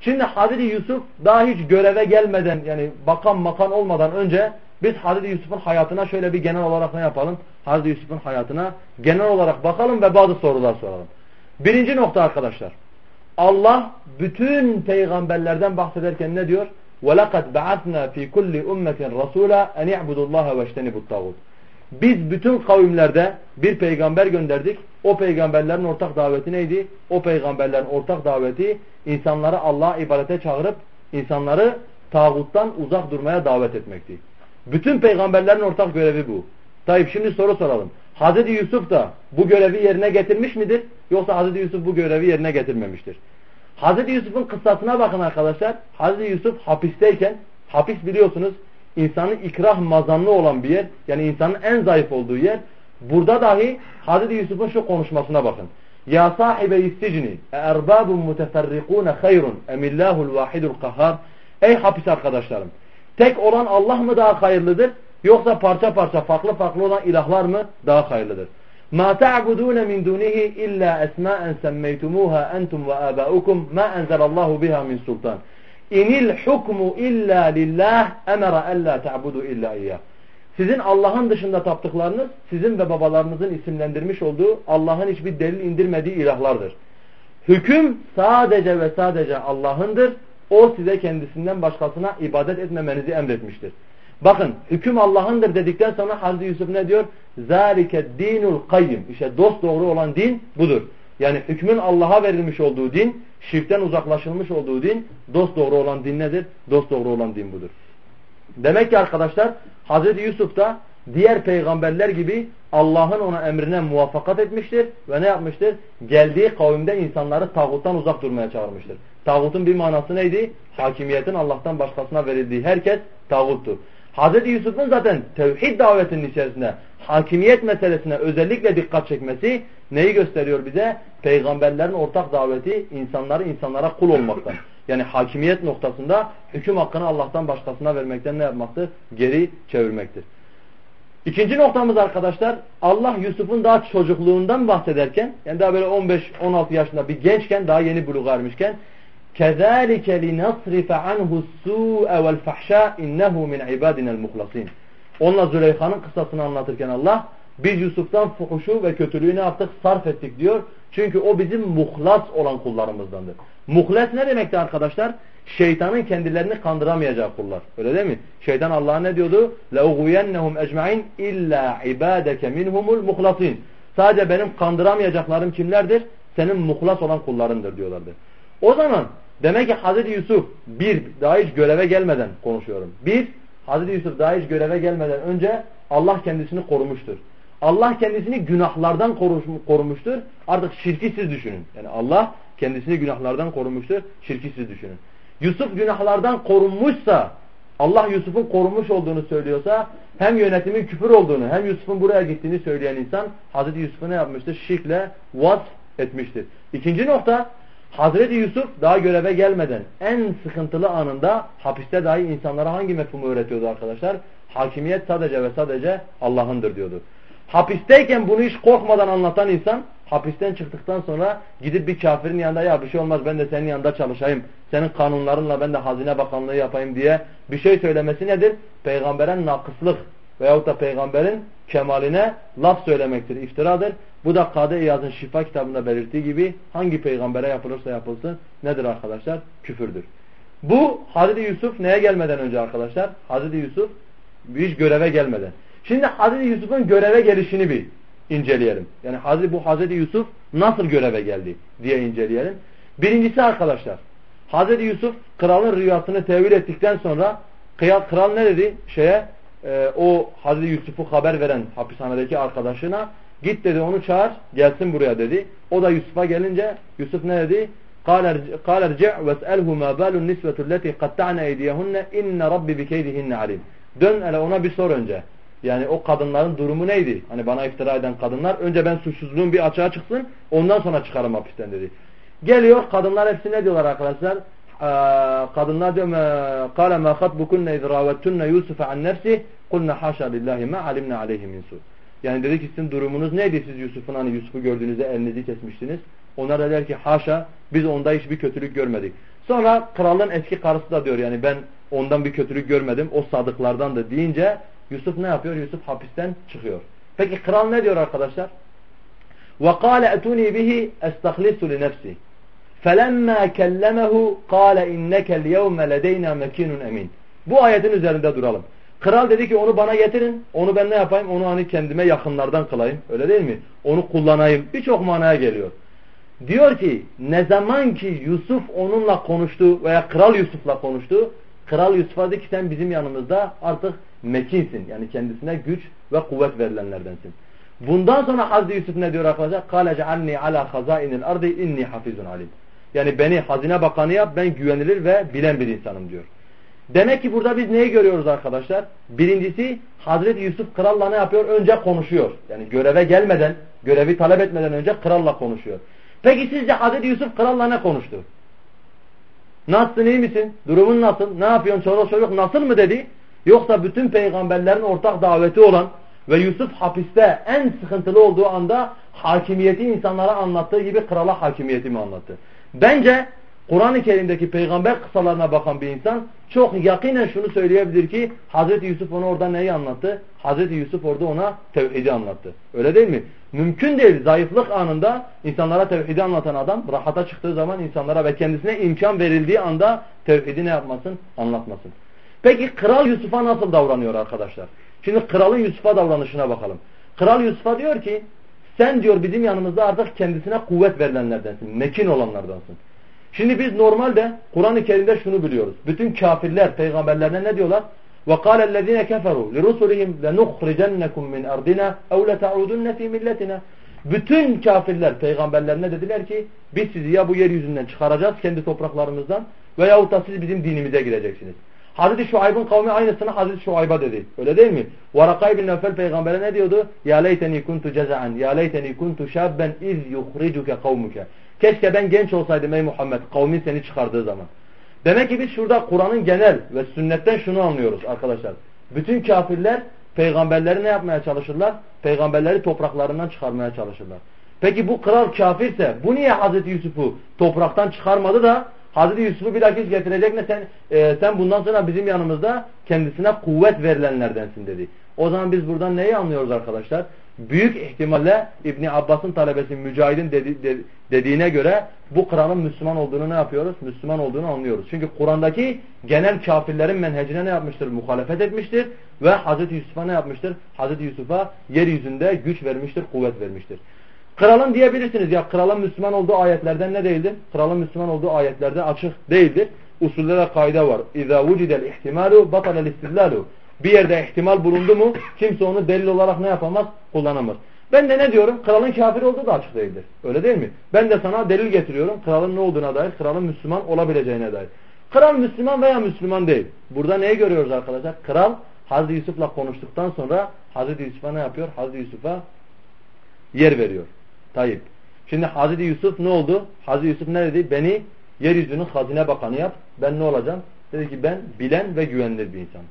Şimdi Hazreti Yusuf daha hiç göreve gelmeden yani bakan makan olmadan önce biz Hazreti Yusuf'un hayatına şöyle bir genel olarak ne yapalım? Hazreti Yusuf'un hayatına genel olarak bakalım ve bazı sorular soralım. Birinci nokta arkadaşlar. Allah bütün peygamberlerden bahsederken ne diyor? وَلَقَدْ بَعَثْنَا ف۪ي كُلِّ اُمَّةٍ رَسُولًا اَنْ يَعْبُدُ اللّٰهَ وَاجْتَنِبُ الطَّغُوتِ biz bütün kavimlerde bir peygamber gönderdik. O peygamberlerin ortak daveti neydi? O peygamberlerin ortak daveti insanları Allah'a ibadete çağırıp insanları tağuttan uzak durmaya davet etmekti. Bütün peygamberlerin ortak görevi bu. Tayyip şimdi soru soralım. Hazreti Yusuf da bu görevi yerine getirmiş midir? Yoksa Hazreti Yusuf bu görevi yerine getirmemiştir. Hazreti Yusuf'un kıssasına bakın arkadaşlar. Hazreti Yusuf hapisteyken, hapis biliyorsunuz insanın ikrah mazanlı olan bir yer. Yani insanın en zayıf olduğu yer. Burada dahi Hazreti Yusuf'un şu konuşmasına bakın. Ya sahibe isticni erbabun muteferrikune hayrun emillahul vahidul kahhar Ey hapis arkadaşlarım. Tek olan Allah mı daha hayırlıdır? Yoksa parça parça farklı farklı olan ilahlar mı daha hayırlıdır? مَا تَعْبُدُونَ مِنْ دُونِهِ إِلَّا أَسْمَاءً سَمَّيْتُمُوهَا أَنْتُمْ وَآبَاؤُكُمْ مَا أَنْزَلَ اللّٰهُ بِهَا مِنْ سُلْطَانٍ İnil hukmu illa lillah emera ella ta'budu illa iyyah. Sizin Allah'ın dışında taptıklarınız sizin ve babalarınızın isimlendirmiş olduğu Allah'ın hiçbir delil indirmediği ilahlardır. Hüküm sadece ve sadece Allah'ındır. O size kendisinden başkasına ibadet etmemenizi emretmiştir. Bakın hüküm Allah'ındır dedikten sonra Hazreti Yusuf ne diyor? Zalike dinul kayyim. İşte dost doğru olan din budur. Yani hükmün Allah'a verilmiş olduğu din, şirkten uzaklaşılmış olduğu din, dost doğru olan din nedir? Dost doğru olan din budur. Demek ki arkadaşlar Hazreti Yusuf da diğer peygamberler gibi Allah'ın ona emrine muvaffakat etmiştir ve ne yapmıştır? Geldiği kavimde insanları tağuttan uzak durmaya çağırmıştır. Tağutun bir manası neydi? Hakimiyetin Allah'tan başkasına verildiği herkes tağuttur. Hz. Yusuf'un zaten tevhid davetinin içerisinde hakimiyet meselesine özellikle dikkat çekmesi neyi gösteriyor bize? Peygamberlerin ortak daveti insanları insanlara kul olmaktan. Yani hakimiyet noktasında hüküm hakkını Allah'tan başkasına vermekten ne yapmaktır? Geri çevirmektir. İkinci noktamız arkadaşlar Allah Yusuf'un daha çocukluğundan bahsederken yani daha böyle 15-16 yaşında bir gençken daha yeni buluğa ermişken كَذَٰلِكَ لِنَصْرِفَ عَنْهُ السُّوءَ وَالْفَحْشَاءِ اِنَّهُ مِنْ عِبَادِنَا الْمُخْلَصِينَ Onunla Züleyha'nın kıssasını anlatırken Allah biz Yusuf'tan fuhuşu ve kötülüğü ne yaptık? Sarf ettik diyor. Çünkü o bizim muhlas olan kullarımızdandır. Muhles ne demekti arkadaşlar? Şeytanın kendilerini kandıramayacağı kullar. Öyle değil mi? Şeytan Allah'a ne diyordu? لَاُغُوَيَنَّهُمْ اَجْمَعِينَ اِلَّا عِبَادَكَ مِنْهُمُ الْمُخْلَصِينَ Sadece benim kandıramayacaklarım kimlerdir? Senin muhlas olan kullarındır diyorlardı. O zaman demek ki Hazreti Yusuf bir daha hiç göreve gelmeden konuşuyorum. Bir Hazreti Yusuf daha hiç göreve gelmeden önce Allah kendisini korumuştur. Allah kendisini günahlardan korumuştur. Artık şirki siz düşünün. Yani Allah kendisini günahlardan korumuştur. Şirki siz düşünün. Yusuf günahlardan korunmuşsa Allah Yusuf'un korunmuş olduğunu söylüyorsa hem yönetimin küfür olduğunu hem Yusuf'un buraya gittiğini söyleyen insan Hazreti Yusuf'u ne yapmıştır? Şirkle vasf etmiştir. İkinci nokta Hazreti Yusuf daha göreve gelmeden en sıkıntılı anında hapiste dahi insanlara hangi mefhumu öğretiyordu arkadaşlar? Hakimiyet sadece ve sadece Allah'ındır diyordu. Hapisteyken bunu hiç korkmadan anlatan insan hapisten çıktıktan sonra gidip bir kafirin yanında ya bir şey olmaz ben de senin yanında çalışayım. Senin kanunlarınla ben de hazine bakanlığı yapayım diye bir şey söylemesi nedir? Peygambere nakıslık veyahut da peygamberin kemaline laf söylemektir, iftiradır. Bu da Kade İyaz'ın şifa kitabında belirttiği gibi hangi peygambere yapılırsa yapılsın nedir arkadaşlar? Küfürdür. Bu Hazreti Yusuf neye gelmeden önce arkadaşlar? Hazreti Yusuf hiç göreve gelmeden. Şimdi Hazreti Yusuf'un göreve gelişini bir inceleyelim. Yani Hazreti, bu Hazreti Yusuf nasıl göreve geldi diye inceleyelim. Birincisi arkadaşlar Hazreti Yusuf kralın rüyasını tevil ettikten sonra kral ne dedi? Şeye e, o Hazreti Yusuf'u haber veren hapishanedeki arkadaşına git dedi onu çağır gelsin buraya dedi. O da Yusuf'a gelince Yusuf ne dedi? قال ارجع واسأله ما بال النسوة التي قطعن ايديهن inne rabbi bikeydihinne alim. Dön hele ona bir sor önce. Yani o kadınların durumu neydi? Hani bana iftira eden kadınlar. Önce ben suçsuzluğum bir açığa çıksın. Ondan sonra çıkarım hapisten dedi. Geliyor kadınlar hepsi ne diyorlar arkadaşlar? kadınlar diyor قال ما خطبكن إذ راوتن يوسف عن نفسه قلنا حاشا لله ما علمنا عليه من سوء. Yani dedi ki sizin durumunuz neydi siz Yusuf'un hani Yusuf'u gördüğünüzde elinizi kesmiştiniz. Onlar da der ki haşa biz onda hiçbir kötülük görmedik. Sonra kralın eski karısı da diyor yani ben ondan bir kötülük görmedim o sadıklardan da deyince Yusuf ne yapıyor? Yusuf hapisten çıkıyor. Peki kral ne diyor arkadaşlar? وَقَالَ اَتُونِي بِهِ اَسْتَخْلِسُ لِنَفْسِهِ فَلَمَّا كَلَّمَهُ قَالَ اِنَّكَ الْيَوْمَ لَدَيْنَا مَكِينٌ emin. Bu ayetin üzerinde duralım. Kral dedi ki onu bana getirin. Onu ben ne yapayım? Onu hani kendime yakınlardan kılayım. Öyle değil mi? Onu kullanayım. Birçok manaya geliyor. Diyor ki ne zaman ki Yusuf onunla konuştu veya Kral Yusuf'la konuştu. Kral Yusuf'a dedi ki sen bizim yanımızda artık mekinsin. Yani kendisine güç ve kuvvet verilenlerdensin. Bundan sonra Hazreti Yusuf ne diyor arkadaşlar? Kâlece anni ala hazainil ardi inni hafizun alim. Yani beni hazine bakanı yap ben güvenilir ve bilen bir insanım diyor. Demek ki burada biz neyi görüyoruz arkadaşlar? Birincisi Hazreti Yusuf kralla ne yapıyor? Önce konuşuyor. Yani göreve gelmeden, görevi talep etmeden önce kralla konuşuyor. Peki sizce Hazreti Yusuf kralla ne konuştu? Nasılsın iyi misin? Durumun nasıl? Ne yapıyorsun? Çoluk çocuk nasıl mı dedi? Yoksa bütün peygamberlerin ortak daveti olan ve Yusuf hapiste en sıkıntılı olduğu anda hakimiyeti insanlara anlattığı gibi krala hakimiyeti mi anlattı? Bence Kur'an-ı Kerim'deki peygamber kısalarına bakan bir insan çok yakinen şunu söyleyebilir ki Hazreti Yusuf ona orada neyi anlattı? Hazreti Yusuf orada ona tevhidi anlattı. Öyle değil mi? Mümkün değil zayıflık anında insanlara tevhidi anlatan adam rahata çıktığı zaman insanlara ve kendisine imkan verildiği anda tevhidi ne yapmasın? Anlatmasın. Peki Kral Yusuf'a nasıl davranıyor arkadaşlar? Şimdi kralın Yusuf'a davranışına bakalım. Kral Yusuf'a diyor ki sen diyor bizim yanımızda artık kendisine kuvvet verilenlerdensin. Mekin olanlardansın. Şimdi biz normalde Kur'an-ı Kerim'de şunu biliyoruz. Bütün kafirler peygamberlerine ne diyorlar? وَقَالَ الَّذ۪ينَ كَفَرُوا لِرُسُلِهِمْ لَنُخْرِجَنَّكُمْ مِنْ اَرْضِنَا اَوْ لَتَعُودُنَّ ف۪ي مِلَّتِنَا Bütün kafirler peygamberlerine dediler ki biz sizi ya bu yeryüzünden çıkaracağız kendi topraklarımızdan veyahut da siz bizim dinimize gireceksiniz. Hazreti Şuayb'ın kavmi aynısını Hazreti Şuayb'a dedi. Öyle değil mi? Varakay bin Nefel peygambere ne diyordu? Ya leyteni kuntu ceza'an, ya leyteni kuntu şabben iz yuhricuke kavmuke. Keşke ben genç olsaydım ey Muhammed kavmin seni çıkardığı zaman. Demek ki biz şurada Kur'an'ın genel ve sünnetten şunu anlıyoruz arkadaşlar. Bütün kafirler peygamberleri ne yapmaya çalışırlar? Peygamberleri topraklarından çıkarmaya çalışırlar. Peki bu kral kafirse bu niye Hazreti Yusuf'u topraktan çıkarmadı da Hazreti Yusuf'u bilakis getirecek ne sen e, sen bundan sonra bizim yanımızda kendisine kuvvet verilenlerdensin dedi. O zaman biz buradan neyi anlıyoruz arkadaşlar? Büyük ihtimalle İbni Abbas'ın talebesi Mücahid'in dedi, de, dediğine göre bu kralın Müslüman olduğunu ne yapıyoruz? Müslüman olduğunu anlıyoruz. Çünkü Kur'an'daki genel kafirlerin menhecine ne yapmıştır? Muhalefet etmiştir ve Hazreti Yusuf'a ne yapmıştır? Hazreti Yusuf'a yeryüzünde güç vermiştir, kuvvet vermiştir. Kralın diyebilirsiniz ya kralın Müslüman olduğu ayetlerden ne değildir? Kralın Müslüman olduğu ayetlerde açık değildir. Usulde de kaide var. İza vucidel ihtimalu batalel istillalu. Bir yerde ihtimal bulundu mu kimse onu delil olarak ne yapamaz? Kullanamaz. Ben de ne diyorum? Kralın kafir olduğu da açık değildir. Öyle değil mi? Ben de sana delil getiriyorum. Kralın ne olduğuna dair, kralın Müslüman olabileceğine dair. Kral Müslüman veya Müslüman değil. Burada neyi görüyoruz arkadaşlar? Kral Hazreti Yusuf'la konuştuktan sonra Hazreti Yusuf'a ne yapıyor? Hazreti Yusuf'a yer veriyor. Tayyip. Şimdi Hazreti Yusuf ne oldu? Hazreti Yusuf ne dedi? Beni yeryüzünün hazine bakanı yap. Ben ne olacağım? Dedi ki ben bilen ve güvenilir bir insan.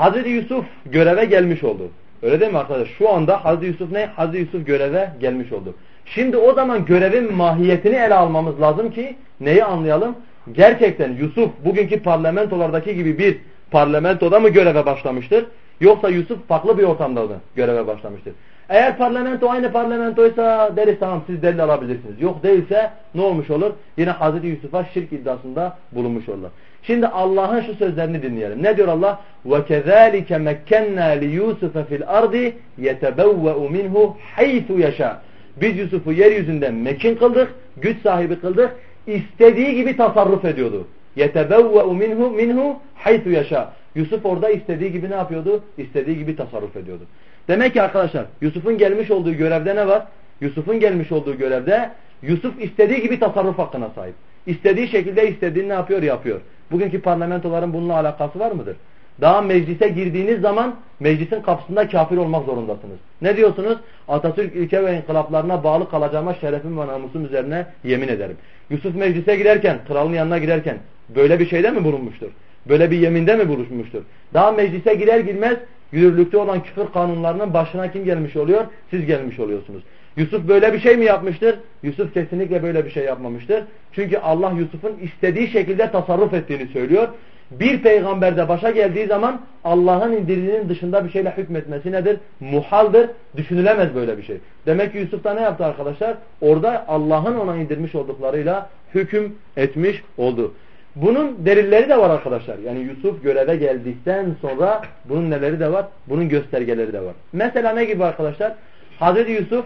Hazreti Yusuf göreve gelmiş oldu. Öyle değil mi arkadaşlar? Şu anda Hazreti Yusuf ne? Hazreti Yusuf göreve gelmiş oldu. Şimdi o zaman görevin mahiyetini ele almamız lazım ki neyi anlayalım? Gerçekten Yusuf bugünkü parlamentolardaki gibi bir parlamentoda mı göreve başlamıştır? Yoksa Yusuf farklı bir ortamda mı göreve başlamıştır? Eğer parlamento aynı parlamentoysa deriz tamam siz delil alabilirsiniz. Yok değilse ne olmuş olur? Yine Hazreti Yusuf'a şirk iddiasında bulunmuş olurlar. Şimdi Allah'ın şu sözlerini dinleyelim. Ne diyor Allah? وَكَذَٰلِكَ مَكَّنَّا لِيُوسُفَ فِي الْأَرْضِ يَتَبَوَّأُ مِنْهُ حَيْثُ يَشَاءُ Biz Yusuf'u yeryüzünde mekin kıldık, güç sahibi kıldık. istediği gibi tasarruf ediyordu. يَتَبَوَّأُ minhu minhu haythu yaşa. Yusuf orada istediği gibi ne yapıyordu? İstediği gibi tasarruf ediyordu. Demek ki arkadaşlar Yusuf'un gelmiş olduğu görevde ne var? Yusuf'un gelmiş olduğu görevde Yusuf istediği gibi tasarruf hakkına sahip. İstediği şekilde istediğini ne yapıyor? Yapıyor. Bugünkü parlamentoların bununla alakası var mıdır? Daha meclise girdiğiniz zaman meclisin kapısında kafir olmak zorundasınız. Ne diyorsunuz? Atatürk ilke ve inkılaplarına bağlı kalacağıma şerefim ve namusum üzerine yemin ederim. Yusuf meclise girerken, kralın yanına girerken böyle bir şeyde mi bulunmuştur? Böyle bir yeminde mi buluşmuştur? Daha meclise girer girmez yürürlükte olan küfür kanunlarının başına kim gelmiş oluyor? Siz gelmiş oluyorsunuz. Yusuf böyle bir şey mi yapmıştır? Yusuf kesinlikle böyle bir şey yapmamıştır. Çünkü Allah Yusuf'un istediği şekilde tasarruf ettiğini söylüyor. Bir peygamber de başa geldiği zaman Allah'ın indirdiğinin dışında bir şeyle hükmetmesi nedir? Muhaldır. Düşünülemez böyle bir şey. Demek ki Yusuf da ne yaptı arkadaşlar? Orada Allah'ın ona indirmiş olduklarıyla hüküm etmiş oldu. Bunun delilleri de var arkadaşlar. Yani Yusuf göreve geldikten sonra bunun neleri de var? Bunun göstergeleri de var. Mesela ne gibi arkadaşlar? Hazreti Yusuf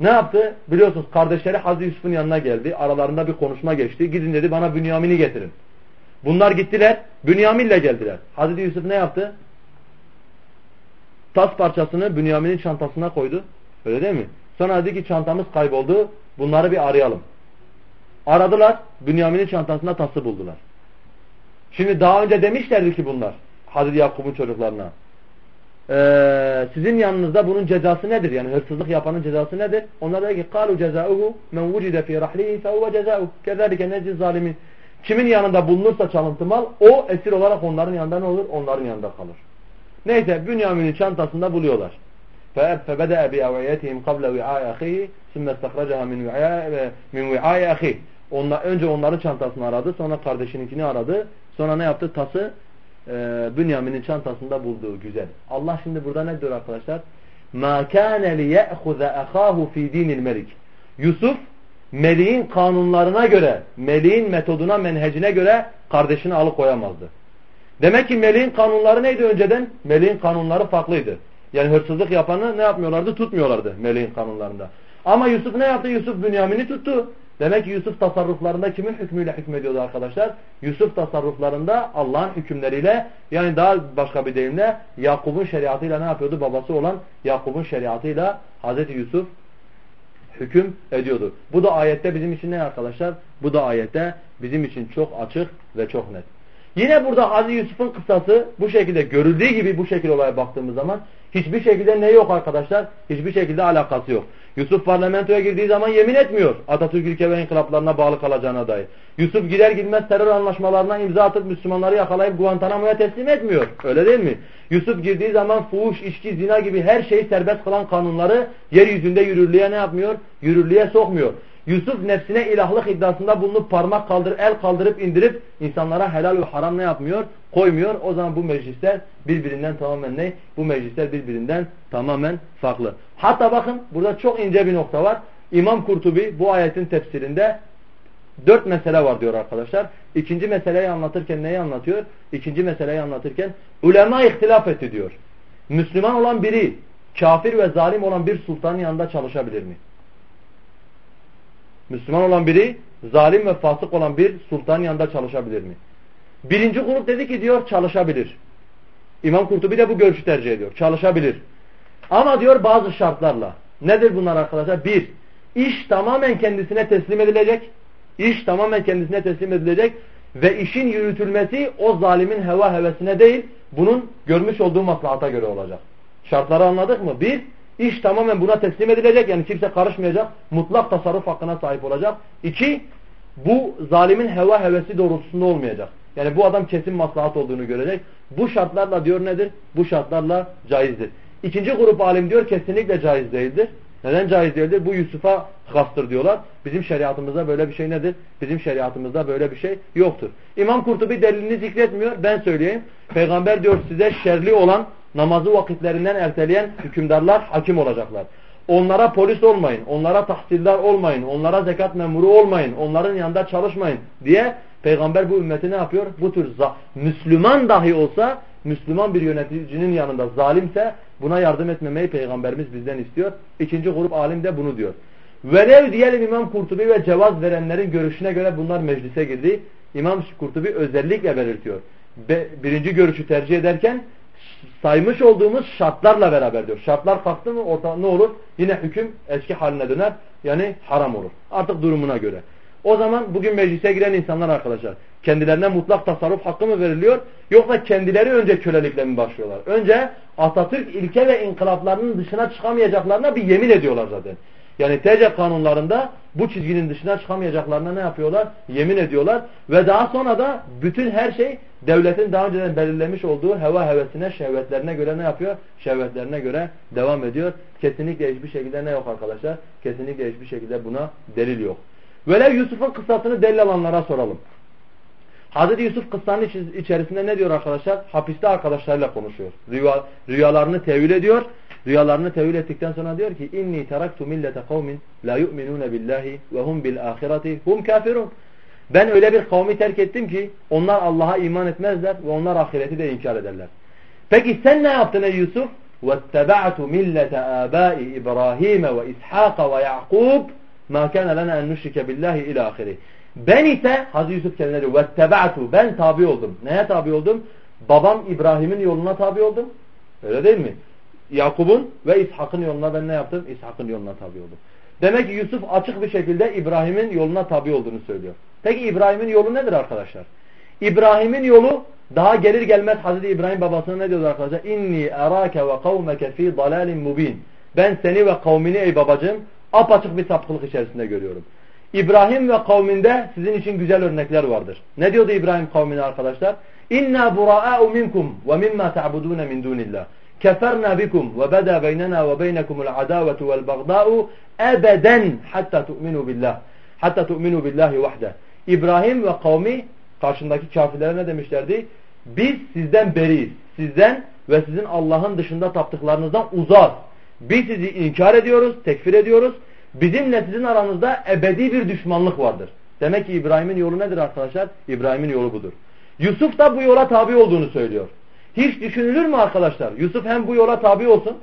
ne yaptı? Biliyorsunuz kardeşleri Hazreti Yusuf'un yanına geldi. Aralarında bir konuşma geçti. Gidin dedi bana Bünyamin'i getirin. Bunlar gittiler. Bünyamin'le geldiler. Hazreti Yusuf ne yaptı? Tas parçasını Bünyamin'in çantasına koydu. Öyle değil mi? Sonra dedi ki çantamız kayboldu. Bunları bir arayalım. Aradılar. Bünyamin'in çantasında tası buldular. Şimdi daha önce demişlerdi ki bunlar. Hazreti Yakup'un çocuklarına. Ee, sizin yanınızda bunun cezası nedir? Yani hırsızlık yapanın cezası nedir? Onlar da ki قَالُوا جَزَاؤُهُ مَنْ وُجِدَ فِي رَحْلِهِ فَهُوَ جَزَاؤُهُ كَذَٰلِكَ نَجِزْ ظَالِمِينَ Kimin yanında bulunursa çalıntı mal o esir olarak onların yanında ne olur? Onların yanında kalır. Neyse Bünyamin'in çantasında buluyorlar. فَبَدَأَ بِاَوَيَتِهِمْ قَبْلَ وِعَاءِ أَخِيهِ ثُمَّ اسْتَخْرَجَهَا مِنْ وِعَاءِ أَخِيهِ onlar, Önce onların çantasını aradı sonra kardeşininkini aradı. Sonra ne yaptı? Tası e, Bünyamin'in çantasında bulduğu güzel. Allah şimdi burada ne diyor arkadaşlar? مَا كَانَ لِيَأْخُذَ أَخَاهُ فِي دِينِ الْمَلِكِ Yusuf meleğin kanunlarına göre, meleğin metoduna, menhecine göre kardeşini alıkoyamazdı. Demek ki meleğin kanunları neydi önceden? Meleğin kanunları farklıydı. Yani hırsızlık yapanı ne yapmıyorlardı? Tutmuyorlardı meleğin kanunlarında. Ama Yusuf ne yaptı? Yusuf Bünyamin'i tuttu. Demek ki Yusuf tasarruflarında kimin hükmüyle hükmediyordu arkadaşlar? Yusuf tasarruflarında Allah'ın hükümleriyle yani daha başka bir deyimle Yakup'un şeriatıyla ne yapıyordu? Babası olan Yakup'un şeriatıyla Hazreti Yusuf hüküm ediyordu. Bu da ayette bizim için ne arkadaşlar? Bu da ayette bizim için çok açık ve çok net. Yine burada Hazreti Yusuf'un kıssası bu şekilde görüldüğü gibi bu şekilde olaya baktığımız zaman hiçbir şekilde ne yok arkadaşlar? Hiçbir şekilde alakası yok. Yusuf parlamentoya girdiği zaman yemin etmiyor Atatürk ülke ve inkılaplarına bağlı kalacağına dair. Yusuf gider gitmez terör anlaşmalarına imza atıp Müslümanları yakalayıp Guantanamo'ya teslim etmiyor. Öyle değil mi? Yusuf girdiği zaman fuhuş, içki, zina gibi her şeyi serbest kılan kanunları yeryüzünde yürürlüğe ne yapmıyor? Yürürlüğe sokmuyor. Yusuf nefsine ilahlık iddiasında bulunup parmak kaldır, el kaldırıp indirip insanlara helal ve haram ne yapmıyor? Koymuyor. O zaman bu meclisler birbirinden tamamen ne? Bu meclisler birbirinden tamamen farklı. Hatta bakın burada çok ince bir nokta var. İmam Kurtubi bu ayetin tefsirinde dört mesele var diyor arkadaşlar. İkinci meseleyi anlatırken neyi anlatıyor? İkinci meseleyi anlatırken ulema ihtilaf etti diyor. Müslüman olan biri kafir ve zalim olan bir sultanın yanında çalışabilir mi? Müslüman olan biri zalim ve fasık olan bir sultanın yanında çalışabilir mi? Birinci grup dedi ki diyor çalışabilir. İmam Kurtubi de bu görüşü tercih ediyor. Çalışabilir. Ama diyor bazı şartlarla. Nedir bunlar arkadaşlar? Bir, iş tamamen kendisine teslim edilecek. İş tamamen kendisine teslim edilecek. Ve işin yürütülmesi o zalimin heva hevesine değil, bunun görmüş olduğu maslahata göre olacak. Şartları anladık mı? Bir, İş tamamen buna teslim edilecek. Yani kimse karışmayacak. Mutlak tasarruf hakkına sahip olacak. İki, bu zalimin heva hevesi doğrultusunda olmayacak. Yani bu adam kesin maslahat olduğunu görecek. Bu şartlarla diyor nedir? Bu şartlarla caizdir. İkinci grup alim diyor kesinlikle caiz değildir. Neden caiz değildir? Bu Yusuf'a hastır diyorlar. Bizim şeriatımızda böyle bir şey nedir? Bizim şeriatımızda böyle bir şey yoktur. İmam Kurtubi delilini zikretmiyor. Ben söyleyeyim. Peygamber diyor size şerli olan namazı vakitlerinden erteleyen hükümdarlar hakim olacaklar. Onlara polis olmayın, onlara tahsildar olmayın, onlara zekat memuru olmayın, onların yanında çalışmayın diye Peygamber bu ümmeti ne yapıyor? Bu tür Müslüman dahi olsa, Müslüman bir yöneticinin yanında zalimse buna yardım etmemeyi Peygamberimiz bizden istiyor. İkinci grup alim de bunu diyor. Velev diyelim İmam Kurtubi ve cevaz verenlerin görüşüne göre bunlar meclise girdi. İmam Kurtubi özellikle belirtiyor. Birinci görüşü tercih ederken saymış olduğumuz şartlarla beraber diyor. Şartlar kalktı mı orta, ne olur? Yine hüküm eski haline döner. Yani haram olur. Artık durumuna göre. O zaman bugün meclise giren insanlar arkadaşlar kendilerine mutlak tasarruf hakkı mı veriliyor? Yoksa kendileri önce kölelikle mi başlıyorlar? Önce Atatürk ilke ve inkılaplarının dışına çıkamayacaklarına bir yemin ediyorlar zaten. Yani TC kanunlarında bu çizginin dışına çıkamayacaklarına ne yapıyorlar? Yemin ediyorlar. Ve daha sonra da bütün her şey devletin daha önceden belirlemiş olduğu heva hevesine, şehvetlerine göre ne yapıyor? Şehvetlerine göre devam ediyor. Kesinlikle hiçbir şekilde ne yok arkadaşlar? Kesinlikle hiçbir şekilde buna delil yok. Velev Yusuf'un kıssasını delil alanlara soralım. Hazreti Yusuf kıssanın içerisinde ne diyor arkadaşlar? Hapiste arkadaşlarıyla konuşuyor. Rüya, rüyalarını tevil ediyor. Rüyalarını tevil ettikten sonra diyor ki inni teraktu millete kavmin la yu'minun billahi ve hum bil ahireti hum kafirun. Ben öyle bir kavmi terk ettim ki onlar Allah'a iman etmezler ve onlar ahireti de inkar ederler. Peki sen ne yaptın ey Yusuf? وَاتَّبَعْتُ مِلَّةَ آبَاءِ إِبْرَاهِيمَ وَإِسْحَاقَ وَيَعْقُوبَ مَا كَانَ لَنَا أَنْ نُشْرِكَ بِاللّٰهِ إِلَى آخِرِ Ben ise Hazreti Yusuf kendileri وَاتَّبَعْتُ Ben tabi oldum. Neye tabi oldum? Babam İbrahim'in yoluna tabi oldum. Öyle değil mi? Yakup'un ve İshak'ın yoluna ben ne yaptım? İshak'ın yoluna tabi oldum. Demek ki Yusuf açık bir şekilde İbrahim'in yoluna tabi olduğunu söylüyor. Peki İbrahim'in yolu nedir arkadaşlar? İbrahim'in yolu daha gelir gelmez Hazreti İbrahim babasına ne diyordu arkadaşlar? İnni erake ve kavmeke fi dalalin mubin. Ben seni ve kavmini ey babacığım apaçık bir sapkılık içerisinde görüyorum. İbrahim ve kavminde sizin için güzel örnekler vardır. Ne diyordu İbrahim kavmine arkadaşlar? İnna bura'a'u minkum ve mimma ta'budun min dunillah. Keferna bikum ve beda beynena ve beynekumul adavetu vel bagda'u ebeden hatta tu'minu billah. Hatta tu'minu billahi vahde. İbrahim ve kavmi karşındaki kafirlere ne demişlerdi? Biz sizden beriyiz. Sizden ve sizin Allah'ın dışında taptıklarınızdan uzak. Biz sizi inkar ediyoruz, tekfir ediyoruz. Bizimle sizin aranızda ebedi bir düşmanlık vardır. Demek ki İbrahim'in yolu nedir arkadaşlar? İbrahim'in yolu budur. Yusuf da bu yola tabi olduğunu söylüyor. Hiç düşünülür mü arkadaşlar? Yusuf hem bu yola tabi olsun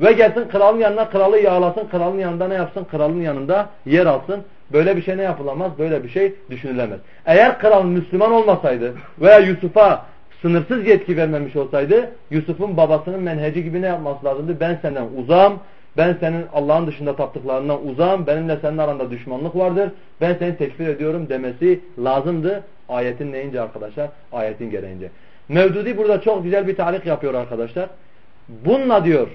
ve gelsin kralın yanına kralı yağlasın. Kralın yanında ne yapsın? Kralın yanında yer alsın. Böyle bir şey ne yapılamaz? Böyle bir şey düşünülemez. Eğer kral Müslüman olmasaydı veya Yusuf'a sınırsız yetki vermemiş olsaydı Yusuf'un babasının menheci gibi ne yapması lazımdı? Ben senden uzam, ben senin Allah'ın dışında taptıklarından uzam, benimle senin aranda düşmanlık vardır, ben seni tekfir ediyorum demesi lazımdı. Ayetin neyince arkadaşlar? Ayetin gereğince. Mevdudi burada çok güzel bir talik yapıyor arkadaşlar. Bununla diyor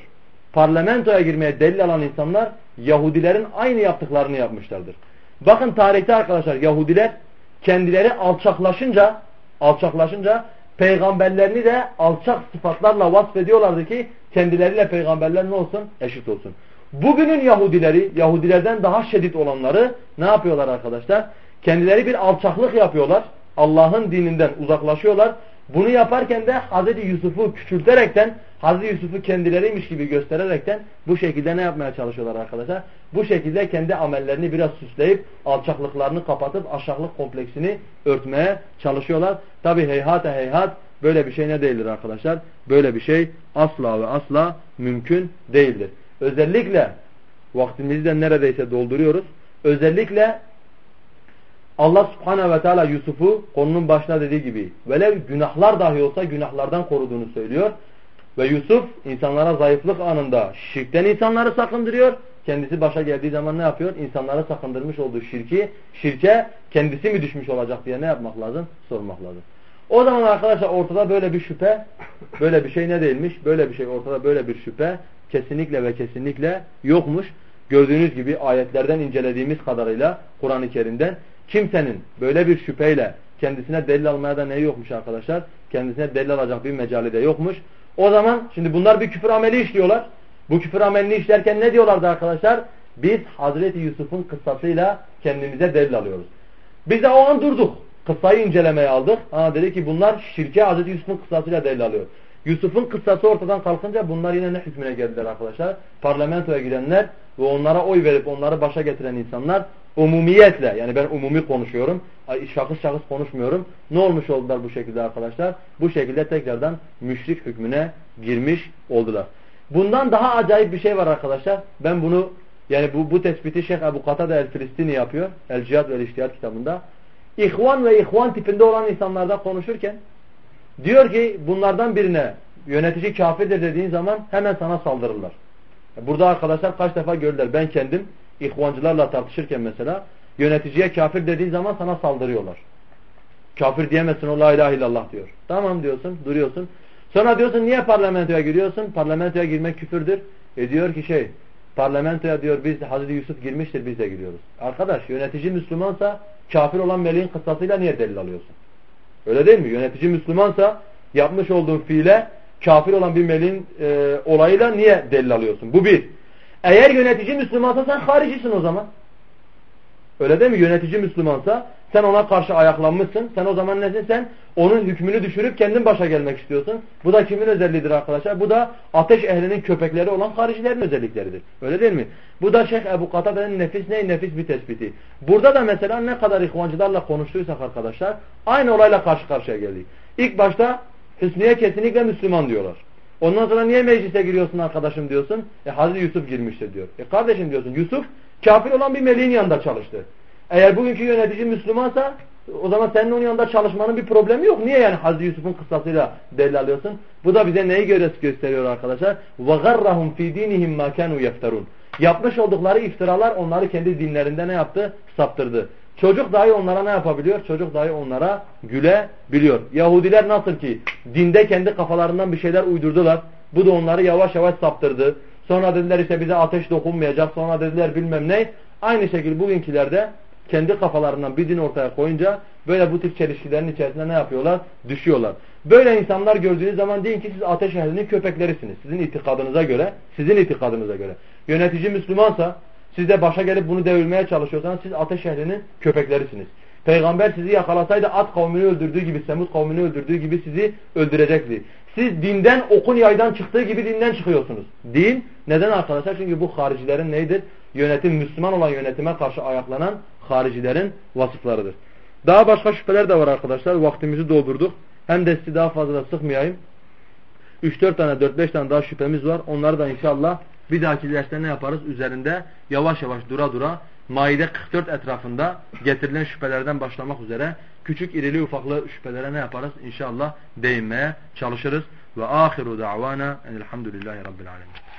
parlamentoya girmeye delil alan insanlar Yahudilerin aynı yaptıklarını yapmışlardır. Bakın tarihte arkadaşlar Yahudiler kendileri alçaklaşınca alçaklaşınca peygamberlerini de alçak sıfatlarla vasfediyorlardı ki kendileriyle peygamberler ne olsun? Eşit olsun. Bugünün Yahudileri, Yahudilerden daha şiddet olanları ne yapıyorlar arkadaşlar? Kendileri bir alçaklık yapıyorlar. Allah'ın dininden uzaklaşıyorlar. Bunu yaparken de Hazreti Yusuf'u küçülterekten, Hazreti Yusuf'u kendileriymiş gibi göstererekten bu şekilde ne yapmaya çalışıyorlar arkadaşlar? Bu şekilde kendi amellerini biraz süsleyip alçaklıklarını kapatıp aşağılık kompleksini örtmeye çalışıyorlar. Tabi heyhat heyhat böyle bir şey ne değildir arkadaşlar? Böyle bir şey asla ve asla mümkün değildir. Özellikle vaktimizi de neredeyse dolduruyoruz. Özellikle Allah subhanehu ve teala Yusuf'u konunun başına dediği gibi velev günahlar dahi olsa günahlardan koruduğunu söylüyor. Ve Yusuf insanlara zayıflık anında şirkten insanları sakındırıyor. Kendisi başa geldiği zaman ne yapıyor? İnsanlara sakındırmış olduğu şirki, şirke kendisi mi düşmüş olacak diye ne yapmak lazım? Sormak lazım. O zaman arkadaşlar ortada böyle bir şüphe, böyle bir şey ne değilmiş? Böyle bir şey ortada böyle bir şüphe kesinlikle ve kesinlikle yokmuş. Gördüğünüz gibi ayetlerden incelediğimiz kadarıyla Kur'an-ı Kerim'den Kimsenin böyle bir şüpheyle kendisine delil almaya da ne yokmuş arkadaşlar? Kendisine delil alacak bir mecali de yokmuş. O zaman şimdi bunlar bir küfür ameli işliyorlar. Bu küfür amelini işlerken ne diyorlardı arkadaşlar? Biz Hazreti Yusuf'un kıssasıyla kendimize delil alıyoruz. Biz de o an durduk. Kıssayı incelemeye aldık. Ha dedi ki bunlar şirke Hazreti Yusuf'un kıssasıyla delil alıyor. Yusuf'un kıssası ortadan kalkınca bunlar yine ne hükmüne geldiler arkadaşlar? Parlamentoya girenler ve onlara oy verip onları başa getiren insanlar umumiyetle yani ben umumi konuşuyorum. Şahıs şahıs konuşmuyorum. Ne olmuş oldular bu şekilde arkadaşlar? Bu şekilde tekrardan müşrik hükmüne girmiş oldular. Bundan daha acayip bir şey var arkadaşlar. Ben bunu yani bu, bu tespiti Şeyh Ebu Katada el-Filistini yapıyor. El-Cihad ve El-İhtiyat kitabında. İhvan ve ihvan tipinde olan insanlardan konuşurken diyor ki bunlardan birine yönetici kafirdir dediğin zaman hemen sana saldırırlar. Burada arkadaşlar kaç defa gördüler. Ben kendim ihvancılarla tartışırken mesela yöneticiye kafir dediği zaman sana saldırıyorlar. Kafir diyemezsin o la ilahe illallah diyor. Tamam diyorsun duruyorsun. Sonra diyorsun niye parlamentoya giriyorsun? Parlamentoya girmek küfürdür. E diyor ki şey parlamentoya diyor biz Hazreti Yusuf girmiştir biz de giriyoruz. Arkadaş yönetici Müslümansa kafir olan meleğin kıssasıyla niye delil alıyorsun? Öyle değil mi? Yönetici Müslümansa yapmış olduğun fiile kafir olan bir meleğin e, olayıyla niye delil alıyorsun? Bu bir. Eğer yönetici Müslümansa sen haricisin o zaman. Öyle değil mi? Yönetici Müslümansa sen ona karşı ayaklanmışsın. Sen o zaman nesin? Sen onun hükmünü düşürüp kendin başa gelmek istiyorsun. Bu da kimin özelliğidir arkadaşlar? Bu da ateş ehlinin köpekleri olan haricilerin özellikleridir. Öyle değil mi? Bu da Şeyh Ebu Katabe'nin nefis ne? Nefis bir tespiti. Burada da mesela ne kadar ihvancılarla konuştuysak arkadaşlar aynı olayla karşı karşıya geldik. İlk başta Hüsniye kesinlikle Müslüman diyorlar. Ondan sonra niye meclise giriyorsun arkadaşım diyorsun. E Hazreti Yusuf girmiştir diyor. E kardeşim diyorsun Yusuf kafir olan bir meleğin yanında çalıştı. Eğer bugünkü yönetici Müslümansa o zaman senin onun yanında çalışmanın bir problemi yok. Niye yani Hazreti Yusuf'un kıssasıyla delil alıyorsun? Bu da bize neyi gösteriyor arkadaşlar? وَغَرَّهُمْ فِي دِينِهِمْ مَا كَانُوا يَفْتَرُونَ Yapmış oldukları iftiralar onları kendi dinlerinde ne yaptı? Saptırdı. Çocuk dahi onlara ne yapabiliyor? Çocuk dahi onlara gülebiliyor. Yahudiler nasıl ki dinde kendi kafalarından bir şeyler uydurdular. Bu da onları yavaş yavaş saptırdı. Sonra dediler işte bize ateş dokunmayacak. Sonra dediler bilmem ne. Aynı şekilde bugünkülerde kendi kafalarından bir din ortaya koyunca böyle bu tip çelişkilerin içerisinde ne yapıyorlar? Düşüyorlar. Böyle insanlar gördüğünüz zaman deyin ki siz ateş ehlinin köpeklerisiniz. Sizin itikadınıza göre, sizin itikadınıza göre. Yönetici Müslümansa siz de başa gelip bunu devirmeye çalışıyorsanız siz ateş ehlinin köpeklerisiniz. Peygamber sizi yakalasaydı at kavmini öldürdüğü gibi, Semud kavmini öldürdüğü gibi sizi öldürecekti. Siz dinden okun yaydan çıktığı gibi dinden çıkıyorsunuz. Din neden arkadaşlar? Çünkü bu haricilerin neydir? Yönetim Müslüman olan yönetime karşı ayaklanan haricilerin vasıflarıdır. Daha başka şüpheler de var arkadaşlar. Vaktimizi doldurduk. Hem de sizi daha fazla da sıkmayayım. 3-4 tane 4-5 tane daha şüphemiz var. Onları da inşallah bir dahaki derste ne yaparız? Üzerinde yavaş yavaş dura dura Maide 44 etrafında getirilen şüphelerden başlamak üzere küçük irili ufaklı şüphelere ne yaparız? İnşallah değinmeye çalışırız. Ve ahiru da'vana enelhamdülillahi rabbil alemin.